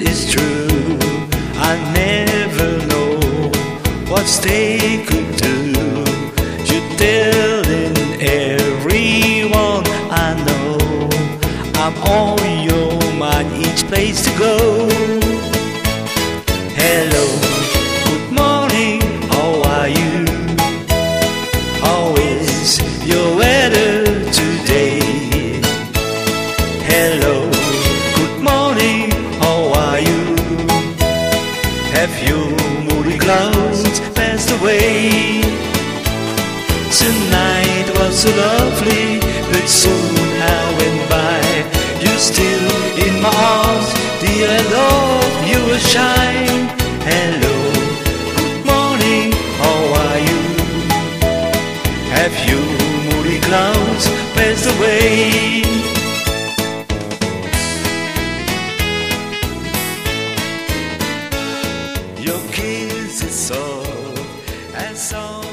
is true. I never know what they could do. You're telling everyone I know I'm on your mind each place to go. Hello, good morning, how are you? How is your weather today? Hello, Your moody clouds passed away? Tonight was so lovely, but soon I went by. You're still in my arms, dear, I love you will shine. Hello, good morning, how are you? Have you moody clouds passed away? Soft and soft.